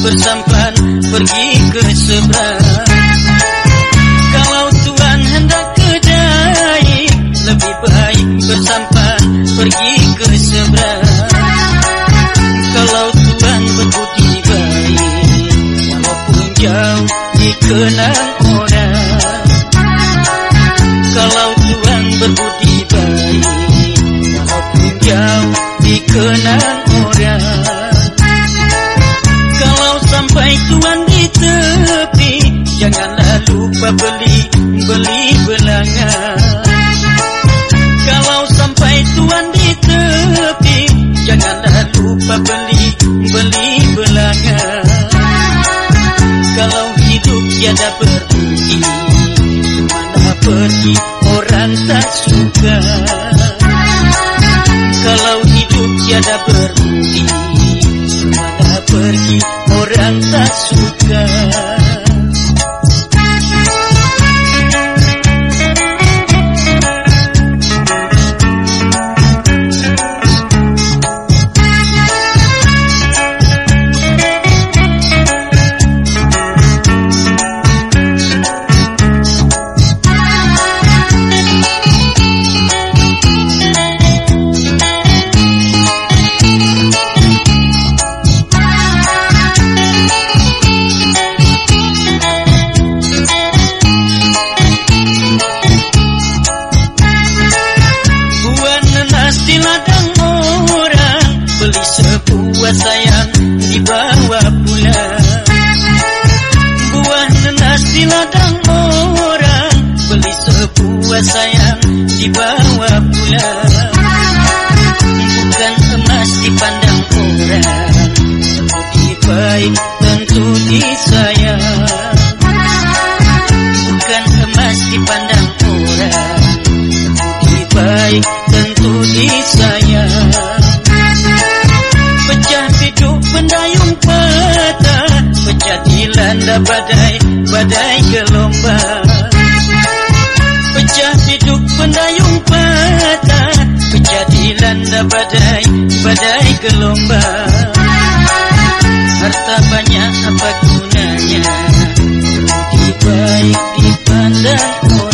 bersampan pergi ke seberang Kalau Tuhan hendak kejai Lebih baik bersampan pergi ke seberang Kalau Tuhan berbudi baik Walaupun jauh dikenang orang. Kalau Tuhan berbudi baik Walaupun jauh dikenang orang. Lupa beli, beli belangan Kalau hidup tiada berhenti Mana pergi orang tak suka. Kalau hidup tiada berhenti sayang dibawa pulang. Buah nenas di ladang orang. Beli sebuah sayang dibawa pulang. Bukan emas dipandang orang. Lebih baik tentu disayang. Bukan emas dipandang orang. Lebih baik tentu disayang biduk pendayung patah Pecah dilanda badai, badai gelombang. Pecah biduk pendayung patah Pecah dilanda badai, badai gelombang. Harta banyak apa gunanya? Lebih baik dipandang